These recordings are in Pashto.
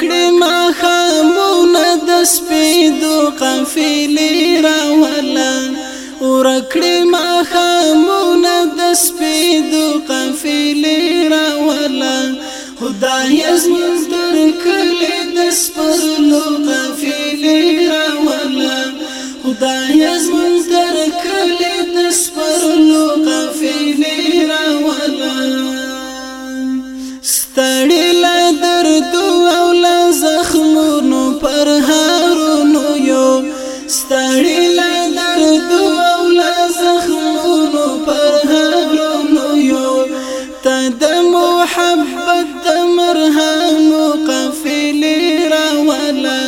کړې ما خامونه د سپیدو قافلې راولا ورکړې ما خامونه د سپیدو قافلې راولا خدای زموږ در کړې د سپرلو قافلې راولا خدای زموږ محبت د مقفل قافلې راولا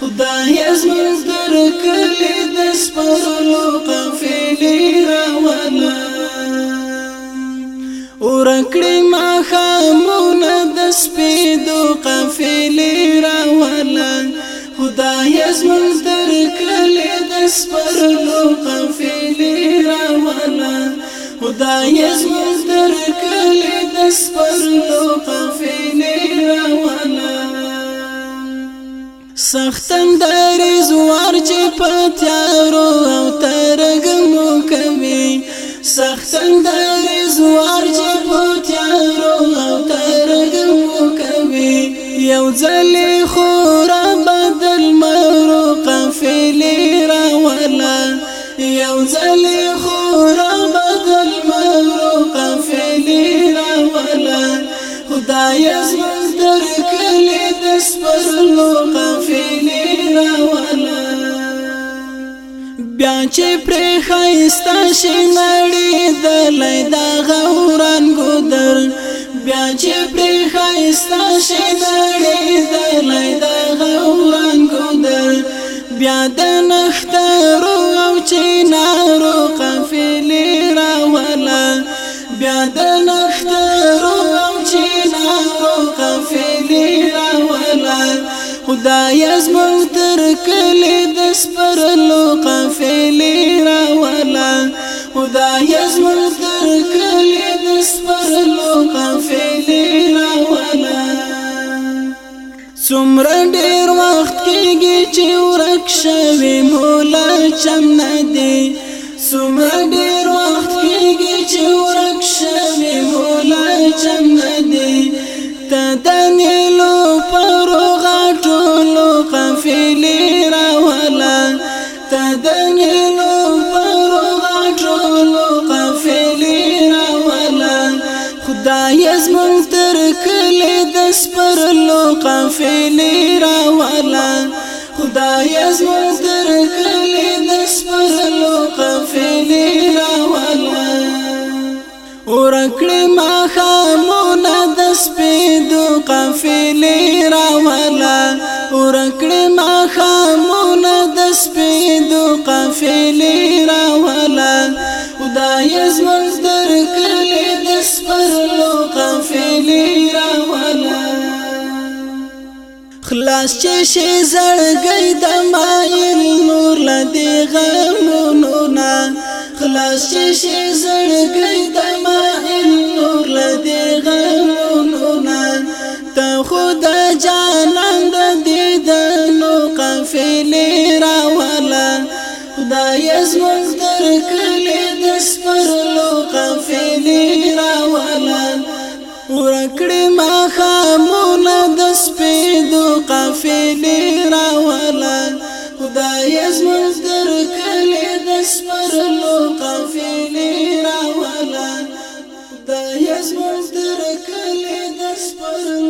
خدای زمون در کلی د سپرلو قافلې راولا ورکړې ما دس بيدوق في ليرا ولا خدای زمون در لدس د في ليرا ولا خدای زمون هر کلی د سپرلو په فینې روانه سختن در زوار چې په تیارو او ترګمو کوي سختن در زوار چې په تیارو او ترګمو کوي یو ځلې خورا خدای زمن در کلی د سپرلو قافلې راواله بیا چې پر خایستا شنړې د لیدا غوران ګودر بیا چې پر خایستا شنړې د لیدا غوران ګودر بیا د نخترو او چینارو قافلې راواله بیا د نخترو خدای زمون تر کلی د سپرلو قافلې راولا خدای زمون تر کلی د سپرلو قافلې راولا څومره ډیر وخت کېږي چې ورک شوی مولا چم نه دی څومره ډیر وخت کېږي چې ورک شوی مولا چم نه دی ته وینو پروغا ټولو قافلې راولان خدای زمون تر کله د سپرلو قافلې راولان خدای زمون تر کله د سپرلو قافلې راولان ورکړې ما خامونه د سپېدو قافلې راولان ورکړې قافلی راولا خدای زمز در کلی دس پرلو قافلی راولا خلاص چشی زرگی دمائل نور لدی غمونونا خلاص چشی زرگی دمائل ملان ورکړې ما خامونه د سپېدو قافلې راولان خدای زموږ درکلې د سپرلو قافلې راولان خدای زموږ درکلې د سپرلو